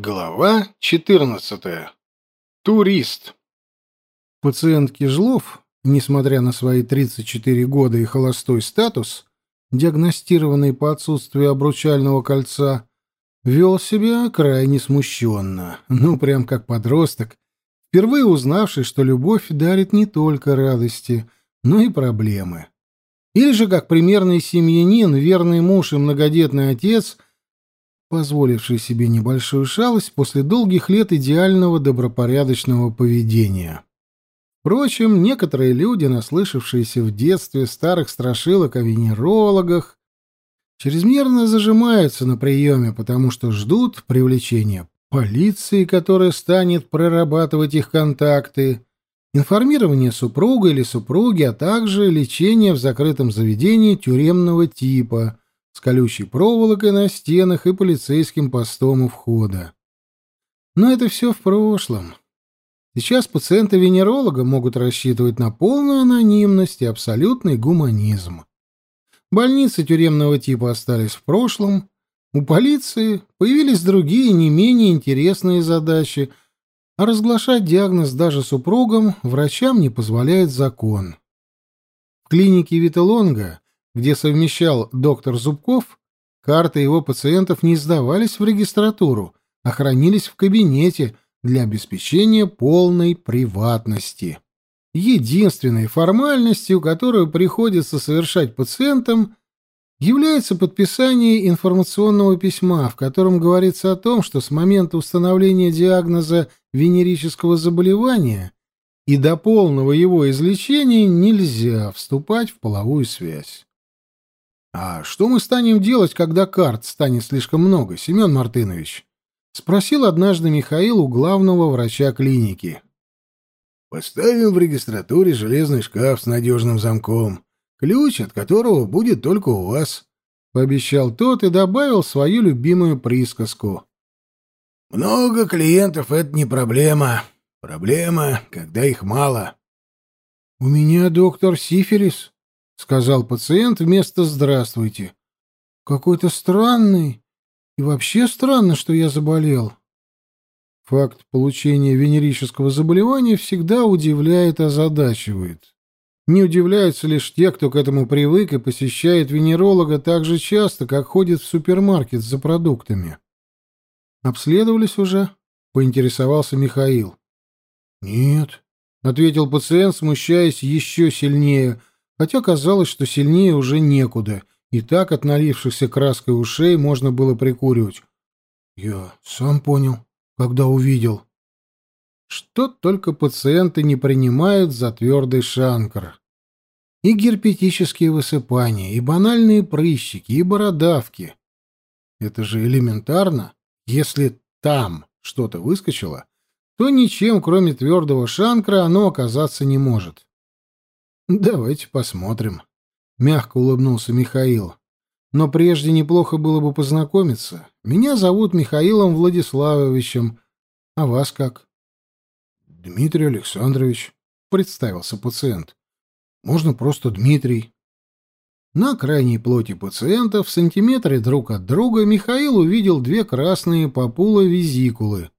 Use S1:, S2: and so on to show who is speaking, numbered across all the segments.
S1: Глава 14. Турист.
S2: Пациент Кижлов, несмотря на свои 34 года и холостой статус, диагностированный по отсутствию обручального кольца, вел себя крайне смущенно, ну, прям как подросток, впервые узнавший, что любовь дарит не только радости, но и проблемы. Или же как примерный семьянин, верный муж и многодетный отец — позволивший себе небольшую шалость после долгих лет идеального добропорядочного поведения. Впрочем, некоторые люди, наслышавшиеся в детстве старых страшилок о венерологах, чрезмерно зажимаются на приеме, потому что ждут привлечения полиции, которая станет прорабатывать их контакты, информирования супруга или супруги, а также лечения в закрытом заведении тюремного типа, с колючей проволокой на стенах и полицейским постом у входа. Но это все в прошлом. Сейчас пациенты-венеролога могут рассчитывать на полную анонимность и абсолютный гуманизм. Больницы тюремного типа остались в прошлом. У полиции появились другие, не менее интересные задачи, а разглашать диагноз даже супругам врачам не позволяет закон. В клинике Виталонга где совмещал доктор Зубков, карты его пациентов не сдавались в регистратуру, а хранились в кабинете для обеспечения полной приватности. Единственной формальностью, которую приходится совершать пациентам, является подписание информационного письма, в котором говорится о том, что с момента установления диагноза венерического заболевания и до полного его излечения нельзя вступать в половую связь. «А что мы станем делать, когда карт станет слишком много, Семен Мартынович?» — спросил однажды Михаил у главного врача клиники.
S3: «Поставим в регистратуре железный шкаф с надежным замком, ключ от которого будет только у вас», — пообещал тот и добавил свою любимую присказку. «Много клиентов — это не проблема. Проблема, когда их мало».
S2: «У меня доктор Сифилис», — сказал пациент вместо «здравствуйте». «Какой-то странный. И вообще странно, что я заболел». Факт получения венерического заболевания всегда удивляет и озадачивает. Не удивляются лишь те, кто к этому привык и посещает венеролога так же часто, как ходит в супермаркет за продуктами. «Обследовались уже?» — поинтересовался Михаил. «Нет», — ответил пациент, смущаясь еще сильнее, хотя казалось, что сильнее уже некуда, и так от налившихся краской ушей можно было прикуривать. Я сам понял, когда увидел. Что только пациенты не принимают за твердый шанкр. И герпетические высыпания, и банальные прыщики, и бородавки. Это же элементарно. Если там что-то выскочило, то ничем, кроме твердого шанкра, оно оказаться не может. «Давайте посмотрим», — мягко улыбнулся Михаил. «Но прежде неплохо было бы познакомиться. Меня зовут Михаилом Владиславовичем. А вас как?» «Дмитрий Александрович», — представился пациент. «Можно просто Дмитрий». На крайней плоти пациента в сантиметре друг от друга Михаил увидел две красные папуловизикулы.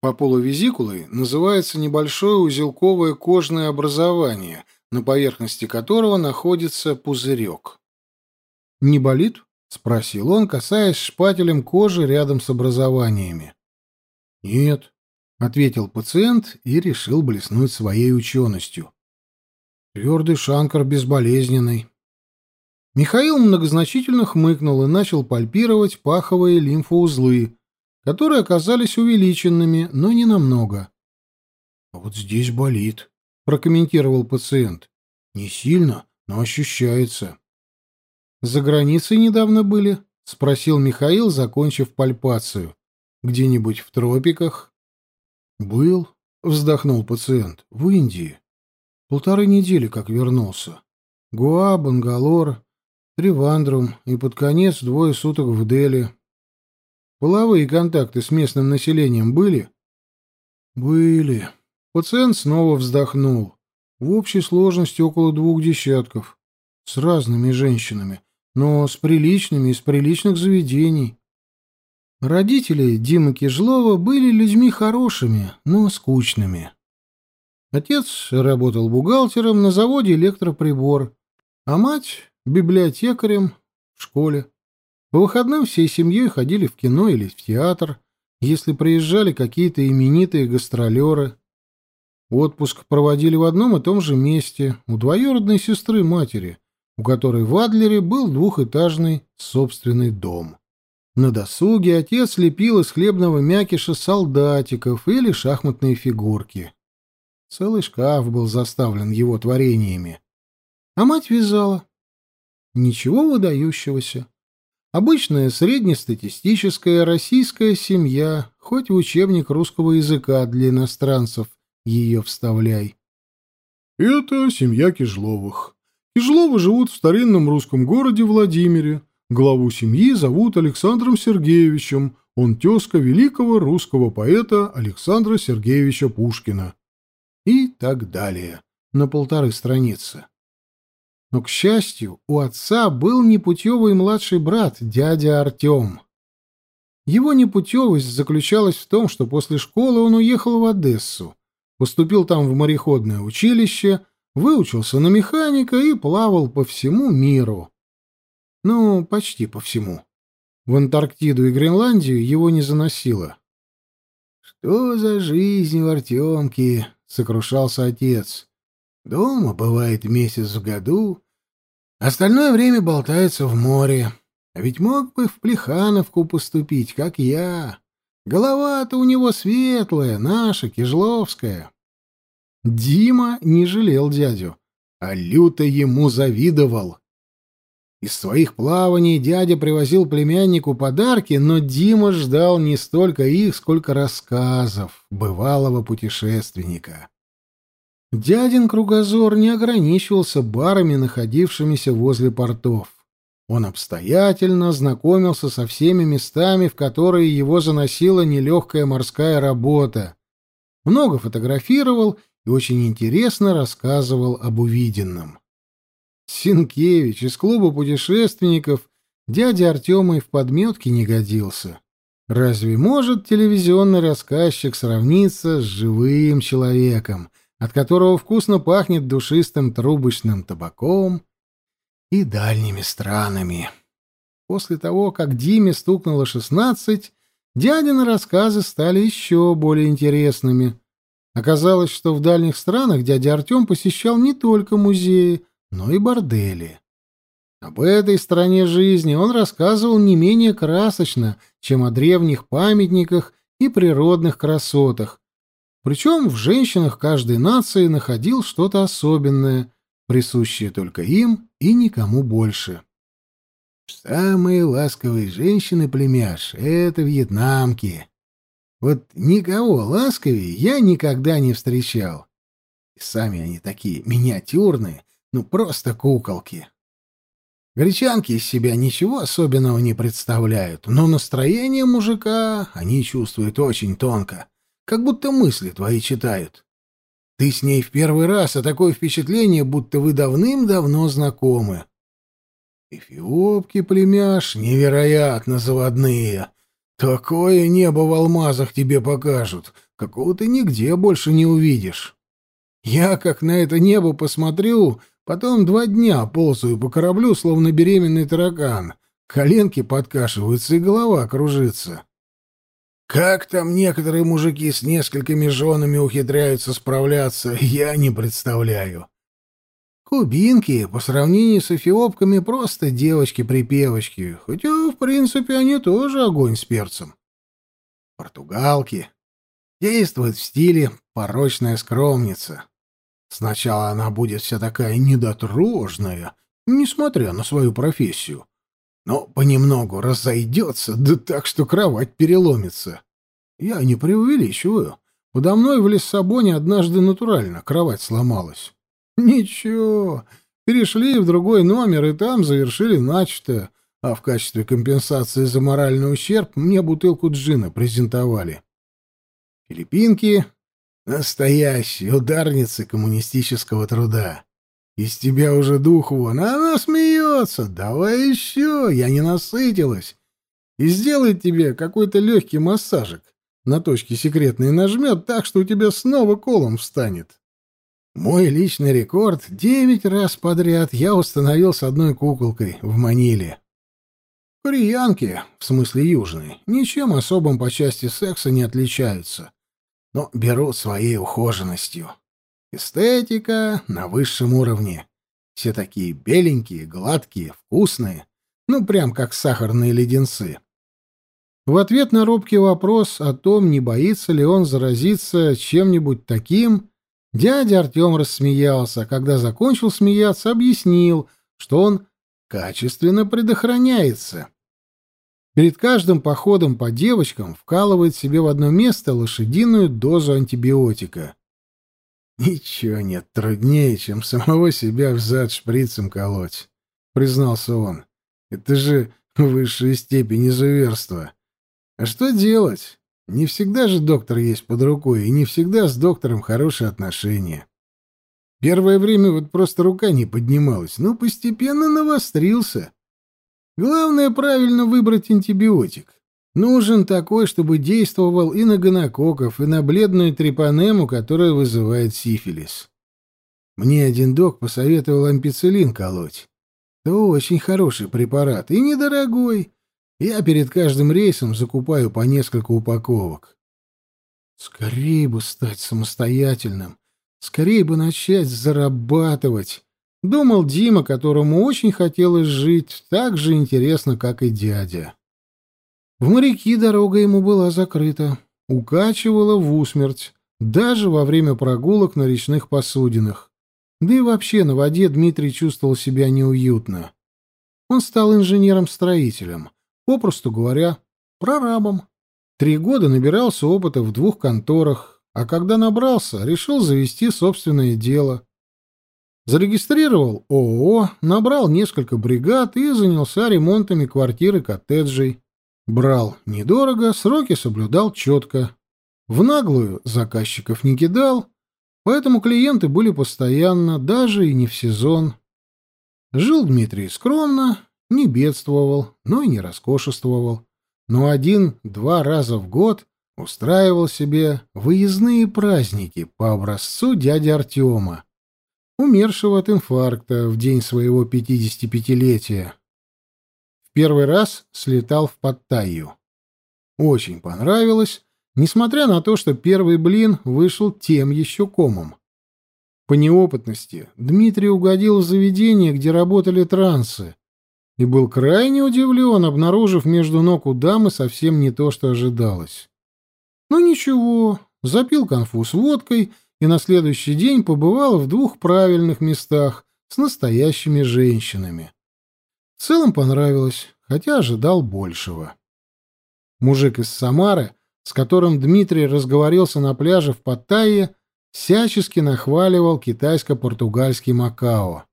S2: Папуловизикулой называется небольшое узелковое кожное образование — на поверхности которого находится пузырек. «Не болит?» — спросил он, касаясь шпателем кожи рядом с образованиями. «Нет», — ответил пациент и решил блеснуть своей ученостью. «Твердый шанкар безболезненный». Михаил многозначительно хмыкнул и начал пальпировать паховые лимфоузлы, которые оказались увеличенными, но не намного. «А вот здесь болит», прокомментировал пациент. Не сильно, но ощущается. За границей недавно были? спросил Михаил, закончив пальпацию. Где-нибудь в тропиках? Был, вздохнул пациент. В Индии. Полторы недели как вернулся. Гуа, Бангалор, Тривандрум и под конец двое суток в Дели. Половые контакты с местным населением были? Были, Пациент снова вздохнул. В общей сложности около двух десятков. С разными женщинами, но с приличными из приличных заведений. Родители Димы Кижлова были людьми хорошими, но скучными. Отец работал бухгалтером на заводе электроприбор, а мать — библиотекарем в школе. По выходным всей семьей ходили в кино или в театр, если приезжали какие-то именитые гастролеры. Отпуск проводили в одном и том же месте, у двоюродной сестры матери, у которой в Адлере был двухэтажный собственный дом. На досуге отец лепил из хлебного мякиша солдатиков или шахматные фигурки. Целый шкаф был заставлен его творениями. А мать вязала. Ничего выдающегося. Обычная среднестатистическая российская семья, хоть в учебник русского языка для иностранцев ее вставляй.
S1: Это семья Кижловых. Кижловы живут в старинном русском городе Владимире. Главу семьи зовут Александром Сергеевичем. Он тезка великого русского поэта Александра Сергеевича Пушкина
S2: и так далее, на полторы страницы. Но, к счастью, у отца был непутевый младший брат, дядя Артем. Его непутевость заключалась в том, что после школы он уехал в Одессу, поступил там в мореходное училище, выучился на механика и плавал по всему миру. Ну, почти по всему. В Антарктиду и Гренландию его не заносило.
S3: «Что за жизнь в Артемке?» — сокрушался отец. «Дома бывает месяц в году, остальное время болтается в море. А ведь мог бы в Плехановку поступить, как я. Голова-то у него светлая, наша, кижловская».
S2: Дима не жалел дядю, а люто ему завидовал. Из своих плаваний дядя привозил племяннику подарки, но Дима ждал не столько их, сколько рассказов бывалого путешественника. Дядин кругозор не ограничивался барами, находившимися возле портов. Он обстоятельно знакомился со всеми местами, в которые его заносила нелегкая морская работа, много фотографировал и очень интересно рассказывал об увиденном. Синкевич из клуба путешественников дядя Артема и в подметке не годился. Разве может телевизионный рассказчик сравниться с живым человеком, от которого вкусно пахнет душистым трубочным табаком и дальними странами? После того, как Диме стукнуло шестнадцать, дядины рассказы стали еще более интересными. Оказалось, что в дальних странах дядя Артем посещал не только музеи, но и бордели. Об этой стороне жизни он рассказывал не менее красочно, чем о древних памятниках и природных красотах. Причем в женщинах каждой нации находил что-то особенное, присущее только им и никому больше.
S3: «Самые ласковые женщины, племяш, — это вьетнамки. Вот никого ласковее я никогда не встречал. И сами они такие миниатюрные, ну, просто куколки. Гречанки из себя ничего особенного не представляют, но настроение мужика они чувствуют очень тонко, как будто мысли твои читают. Ты с ней в первый раз, а такое впечатление, будто вы давным-давно знакомы. Эфиопки, племяш, невероятно заводные. Такое небо в алмазах тебе покажут, какого ты нигде больше не увидишь. Я, как на это небо посмотрю, Потом два дня ползаю по кораблю, словно беременный таракан. Коленки подкашиваются и голова кружится. Как там некоторые мужики с несколькими женами ухитряются справляться, я не представляю. Кубинки по сравнению с эфиопками просто девочки-припевочки, хотя, в принципе, они тоже огонь с перцем. Португалки действуют в стиле «порочная скромница». Сначала она будет вся такая недотрожная, несмотря на свою профессию. Но понемногу разойдется, да так, что кровать переломится. Я не преувеличиваю. Подо мной в Лиссабоне однажды натурально кровать сломалась. Ничего, перешли в другой номер и там завершили начатое, а в качестве компенсации за моральный ущерб мне бутылку джина презентовали. Филиппинки Настоящая ударница коммунистического труда. Из тебя уже дух вон, а она смеется. Давай еще, я не насытилась.
S2: и сделает тебе какой-то легкий массажик. На точке секретной нажмет так, что у тебя снова колом встанет. Мой личный рекорд — девять раз подряд я установил с одной куколкой в Маниле. Кореянки, в смысле южные, ничем особым по части секса не отличаются, но берут своей ухоженностью. Эстетика на высшем уровне. Все такие беленькие, гладкие, вкусные, ну прям как сахарные леденцы. В ответ на робкий вопрос о том, не боится ли он заразиться чем-нибудь таким, дядя Артем рассмеялся, а когда закончил смеяться, объяснил, что он качественно предохраняется. Перед каждым походом по девочкам вкалывает себе в одно место лошадиную дозу антибиотика. «Ничего нет труднее, чем самого себя в зад шприцем колоть», — признался он. «Это же высшая степень изуверства. А что делать? Не всегда же доктор есть под рукой, и не всегда с доктором хорошие отношения. Первое время вот просто рука не поднималась, но постепенно навострился». Главное правильно выбрать антибиотик. Нужен такой, чтобы действовал и на гонококков, и на бледную трипанему, которая вызывает сифилис. Мне один док посоветовал ампицилин колоть. То очень хороший препарат и недорогой. Я перед каждым рейсом закупаю по несколько упаковок. Скорее бы стать самостоятельным, скорее бы начать зарабатывать. Думал Дима, которому очень хотелось жить так же интересно, как и дядя. В моряки дорога ему была закрыта, укачивала в усмерть, даже во время прогулок на речных посудинах. Да и вообще на воде Дмитрий чувствовал себя неуютно. Он стал инженером-строителем, попросту говоря, прорабом. Три года набирался опыта в двух конторах, а когда набрался, решил завести собственное дело. Зарегистрировал ООО, набрал несколько бригад и занялся ремонтами квартир и коттеджей. Брал недорого, сроки соблюдал четко. В наглую заказчиков не кидал, поэтому клиенты были постоянно, даже и не в сезон. Жил Дмитрий скромно, не бедствовал, но и не роскошествовал. Но один-два раза в год устраивал себе выездные праздники по образцу дяди Артема, умершего от инфаркта в день своего 55-летия. Первый раз слетал в Паттайю. Очень понравилось, несмотря на то, что первый блин вышел тем еще комом. По неопытности Дмитрий угодил в заведение, где работали трансы, и был крайне удивлен, обнаружив между ног у дамы совсем не то, что ожидалось. Ну ничего, запил конфуз водкой — и на следующий день побывал в двух правильных местах с настоящими женщинами. В целом понравилось, хотя ожидал большего. Мужик из Самары, с которым Дмитрий разговорился на пляже в Паттайе, всячески нахваливал китайско-португальский Макао.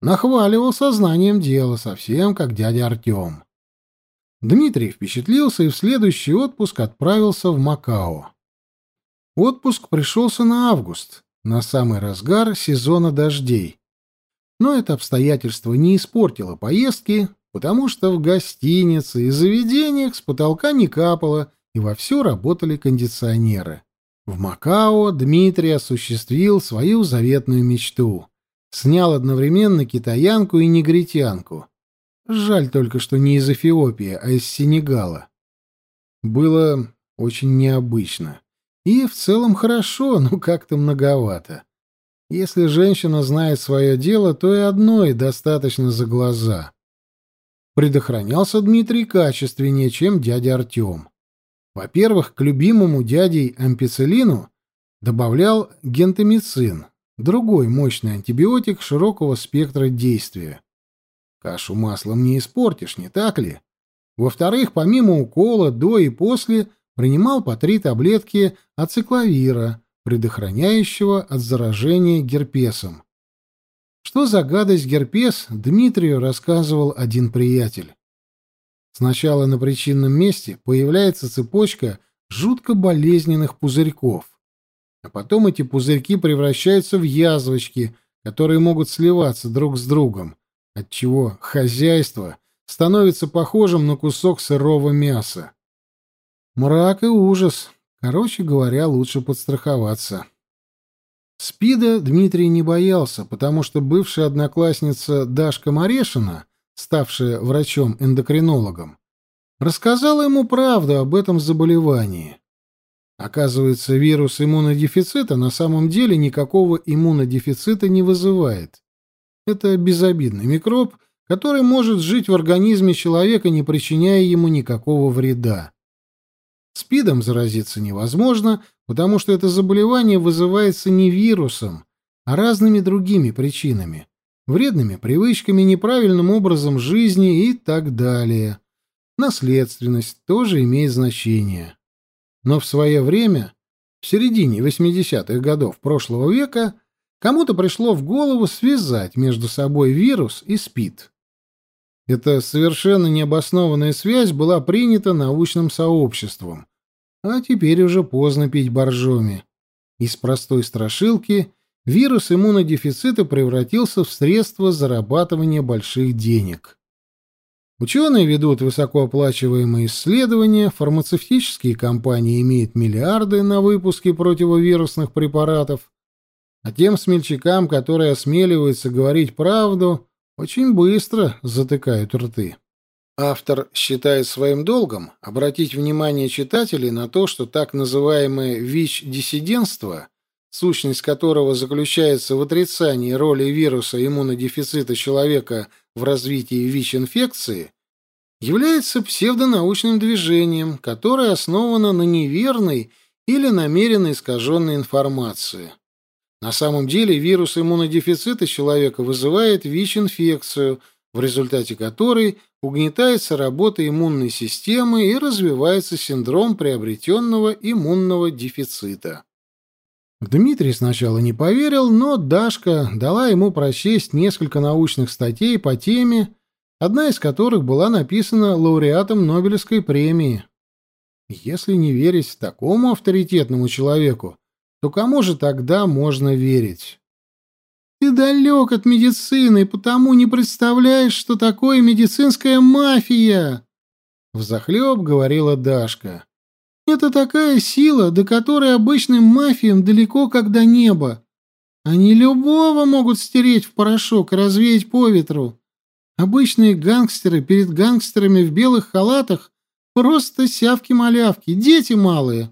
S2: Нахваливал сознанием дела, совсем как дядя Артем. Дмитрий впечатлился и в следующий отпуск отправился в Макао. Отпуск пришелся на август, на самый разгар сезона дождей. Но это обстоятельство не испортило поездки, потому что в гостинице и заведениях с потолка не капало, и вовсю работали кондиционеры. В Макао Дмитрий осуществил свою заветную мечту. Снял одновременно китаянку и негритянку. Жаль только, что не из Эфиопии, а из Сенегала. Было очень необычно. И в целом хорошо, но как-то многовато. Если женщина знает свое дело, то и одной достаточно за глаза. Предохранялся Дмитрий качественнее, чем дядя Артем. Во-первых, к любимому дядей ампицилину добавлял гентамицин, другой мощный антибиотик широкого спектра действия. Кашу маслом не испортишь, не так ли? Во-вторых, помимо укола до и после – принимал по три таблетки ацикловира, предохраняющего от заражения герпесом. Что за гадость герпес, Дмитрию рассказывал один приятель. Сначала на причинном месте появляется цепочка жутко болезненных пузырьков, а потом эти пузырьки превращаются в язвочки, которые могут сливаться друг с другом, отчего хозяйство становится похожим на кусок сырого мяса. Мрак и ужас. Короче говоря, лучше подстраховаться. СПИДа Дмитрий не боялся, потому что бывшая одноклассница Дашка Марешина, ставшая врачом-эндокринологом, рассказала ему правду об этом заболевании. Оказывается, вирус иммунодефицита на самом деле никакого иммунодефицита не вызывает. Это безобидный микроб, который может жить в организме человека, не причиняя ему никакого вреда. СПИДом заразиться невозможно, потому что это заболевание вызывается не вирусом, а разными другими причинами, вредными привычками, неправильным образом жизни и так далее. Наследственность тоже имеет значение. Но в свое время, в середине 80-х годов прошлого века, кому-то пришло в голову связать между собой вирус и СПИД. Эта совершенно необоснованная связь была принята научным сообществом, а теперь уже поздно пить боржоми. Из простой страшилки вирус иммунодефицита превратился в средство зарабатывания больших денег. Ученые ведут высокооплачиваемые исследования, фармацевтические компании имеют миллиарды на выпуске противовирусных препаратов, а тем смельчакам, которые осмеливаются говорить правду, очень быстро затыкают рты. Автор считает своим долгом обратить внимание читателей на то, что так называемое ВИЧ-диссидентство, сущность которого заключается в отрицании роли вируса иммунодефицита человека в развитии ВИЧ-инфекции, является псевдонаучным движением, которое основано на неверной или намеренно искаженной информации. На самом деле вирус иммунодефицита человека вызывает ВИЧ-инфекцию, в результате которой угнетается работа иммунной системы и развивается синдром приобретенного иммунного дефицита. Дмитрий сначала не поверил, но Дашка дала ему прочесть несколько научных статей по теме, одна из которых была написана лауреатом Нобелевской премии. Если не верить такому авторитетному человеку, то кому же тогда можно верить? Ты далек от медицины, потому не представляешь, что такое медицинская мафия!» Взахлеб говорила Дашка. «Это такая сила, до которой обычным мафиям далеко как до неба. Они любого могут стереть в порошок и развеять по ветру. Обычные гангстеры перед гангстерами в белых халатах просто сявки-малявки, дети малые».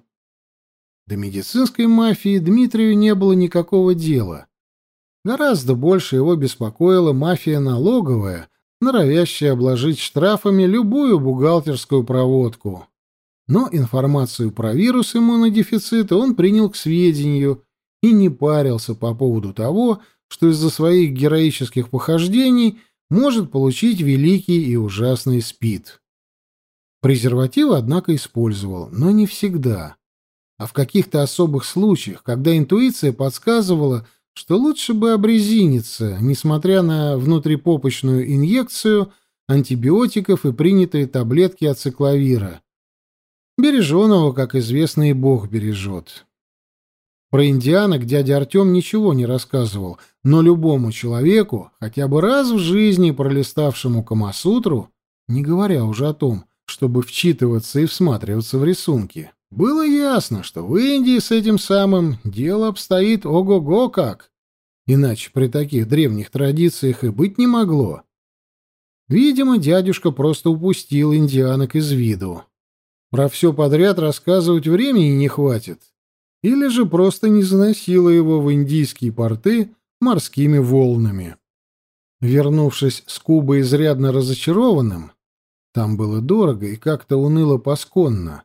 S2: До медицинской мафии Дмитрию не было никакого дела. Гораздо больше его беспокоила мафия налоговая, норовящая обложить штрафами любую бухгалтерскую проводку. Но информацию про вирус иммунодефицита он принял к сведению и не парился по поводу того, что из-за своих героических похождений может получить великий и ужасный СПИД. Презервативы, однако, использовал, но не всегда. А в каких-то особых случаях, когда интуиция подсказывала, что лучше бы обрезиниться, несмотря на внутрипопочную инъекцию антибиотиков и принятые таблетки ацикловира. Береженого, как известно, и Бог бережет. Про индианок дядя Артем ничего не рассказывал, но любому человеку, хотя бы раз в жизни пролиставшему Камасутру, не говоря уже о том, чтобы вчитываться и всматриваться в рисунки, было ясно, что в Индии с этим самым дело обстоит ого-го как. Иначе при таких древних традициях и быть не могло. Видимо, дядюшка просто упустил индианок из виду. Про все подряд рассказывать времени не хватит. Или же просто не заносило его в индийские порты морскими волнами. Вернувшись с Кубы изрядно разочарованным, там было дорого и как-то уныло-посконно,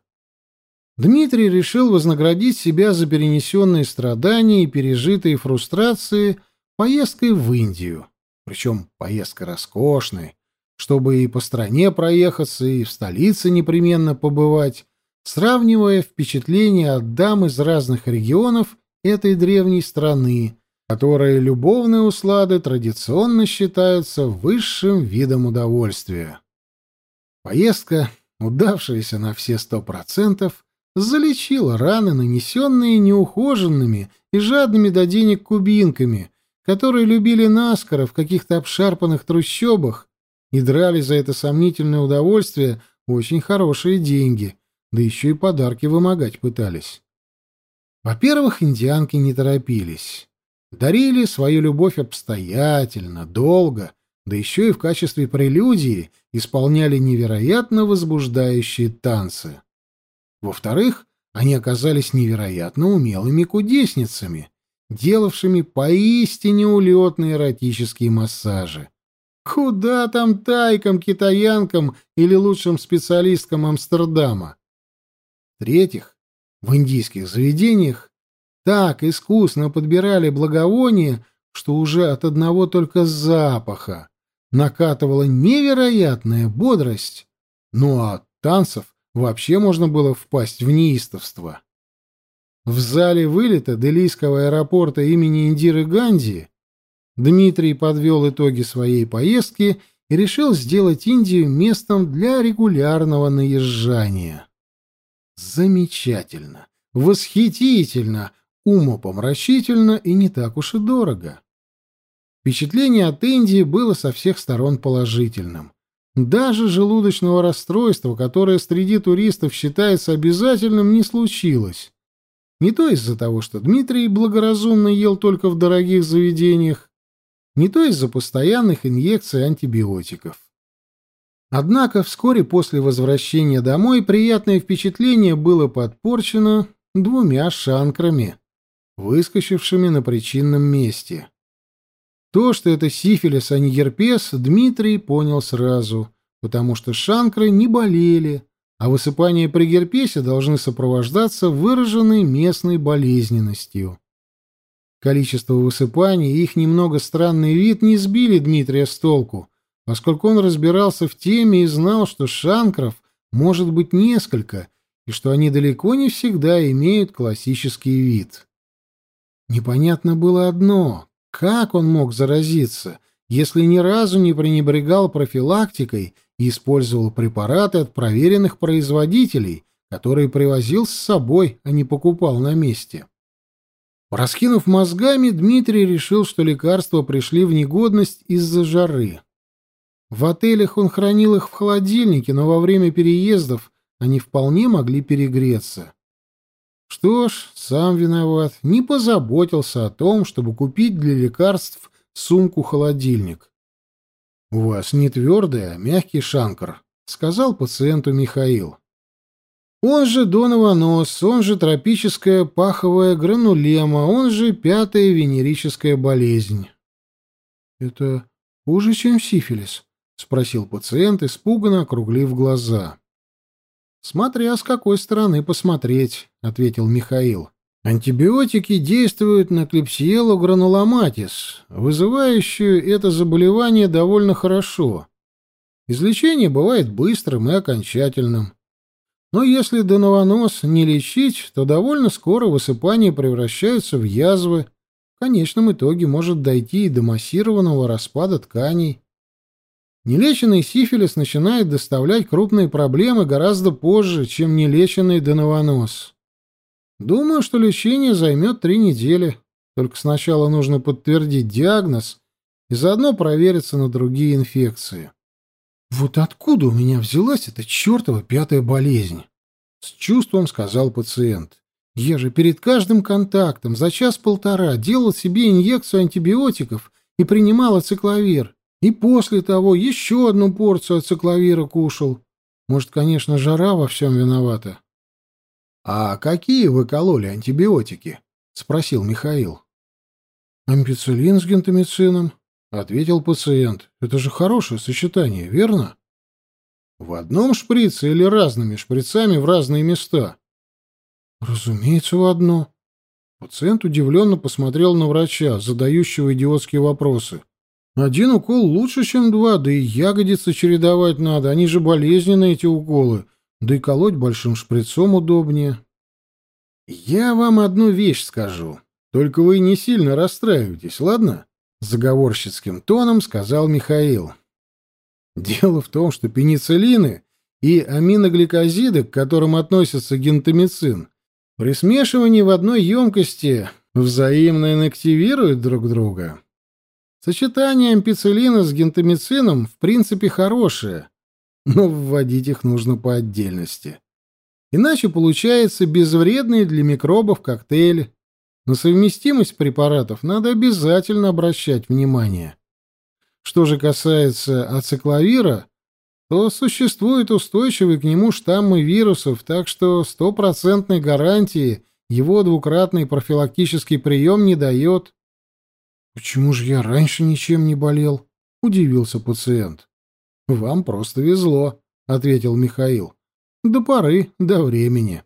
S2: Дмитрий решил вознаградить себя за перенесенные страдания и пережитые фрустрации поездкой в Индию. Причем поездка роскошная, чтобы и по стране проехаться, и в столице непременно побывать, сравнивая впечатления от дам из разных регионов этой древней страны, которые любовные услады традиционно считаются высшим видом удовольствия. Поездка, удавшаяся на все сто процентов, залечила раны, нанесенные неухоженными и жадными до денег кубинками, которые любили наскоро в каких-то обшарпанных трущобах и драли за это сомнительное удовольствие очень хорошие деньги, да еще и подарки вымогать пытались. Во-первых, индианки не торопились. Дарили свою любовь обстоятельно, долго, да еще и в качестве прелюдии исполняли невероятно возбуждающие танцы. Во-вторых, они оказались невероятно умелыми кудесницами, делавшими поистине улетные эротические массажи. Куда там тайкам, китаянкам или лучшим специалисткам Амстердама? В-третьих, в индийских заведениях так искусно подбирали благовония, что уже от одного только запаха накатывала невероятная бодрость, ну а от танцев вообще можно было впасть в неистовство. В зале вылета Делийского аэропорта имени Индиры Ганди Дмитрий подвел итоги своей поездки и решил сделать Индию местом для регулярного наезжания. Замечательно, восхитительно, умопомрачительно и не так уж и дорого. Впечатление от Индии было со всех сторон положительным. Даже желудочного расстройства, которое среди туристов считается обязательным, не случилось. Не то из-за того, что Дмитрий благоразумно ел только в дорогих заведениях, не то из-за постоянных инъекций антибиотиков. Однако вскоре после возвращения домой приятное впечатление было подпорчено двумя шанкрами, выскочившими на причинном месте. То, что это сифилис, а не герпес, Дмитрий понял сразу, потому что шанкры не болели, а высыпания при герпесе должны сопровождаться выраженной местной болезненностью. Количество высыпаний и их немного странный вид не сбили Дмитрия с толку, поскольку он разбирался в теме и знал, что шанкров может быть несколько, и что они далеко не всегда имеют классический вид. Непонятно было одно как он мог заразиться, если ни разу не пренебрегал профилактикой и использовал препараты от проверенных производителей, которые привозил с собой, а не покупал на месте? Раскинув мозгами, Дмитрий решил, что лекарства пришли в негодность из-за жары. В отелях он хранил их в холодильнике, но во время переездов они вполне могли перегреться. Что ж, сам виноват, не позаботился о том, чтобы купить для лекарств сумку-холодильник. — У вас не твердый, а мягкий шанкар, — сказал пациенту Михаил. Он же донованос, он же тропическая паховая гранулема, он же пятая венерическая болезнь. — Это хуже, чем сифилис? — спросил пациент, испуганно округлив глаза. «Смотря с какой стороны посмотреть», — ответил Михаил. «Антибиотики действуют на клепсиелу грануломатис, вызывающую это заболевание довольно хорошо. Излечение бывает быстрым и окончательным. Но если донованос не лечить, то довольно скоро высыпания превращаются в язвы. В конечном итоге может дойти и до массированного распада тканей. Нелеченный сифилис начинает доставлять крупные проблемы гораздо позже, чем нелеченный доновонос. Думаю, что лечение займет три недели. Только сначала нужно подтвердить диагноз и заодно провериться на другие инфекции. «Вот откуда у меня взялась эта чертова пятая болезнь?» С чувством сказал пациент. «Я же перед каждым контактом за час-полтора делал себе инъекцию антибиотиков и принимал ацикловир. И после того еще одну порцию ацикловира кушал. Может, конечно, жара во всем виновата. — А какие вы кололи антибиотики? — спросил Михаил. — Ампицилин с гентамицином, — ответил пациент. — Это же хорошее сочетание, верно? — В одном шприце или разными шприцами в разные места? — Разумеется, в одно. Пациент удивленно посмотрел на врача, задающего идиотские вопросы. — один укол лучше, чем два, да и ягодицы чередовать надо, они же болезненные, эти уколы, да и колоть большим шприцом удобнее. Я вам одну вещь скажу, только вы не сильно расстраивайтесь, ладно? Заговорщицким тоном сказал Михаил. Дело в том, что пенициллины и аминогликозиды, к которым относится гентамицин, при смешивании в одной емкости взаимно инактивируют друг друга. Сочетание ампицилина с гентамицином в принципе хорошее, но вводить их нужно по отдельности. Иначе получается безвредный для микробов коктейль. На совместимость препаратов надо обязательно обращать внимание. Что же касается ацикловира, то существуют устойчивые к нему штаммы вирусов, так что стопроцентной гарантии его двукратный профилактический прием не дает.
S1: «Почему же я раньше ничем не болел?» — удивился пациент.
S2: «Вам просто везло», — ответил Михаил. «До поры, до времени».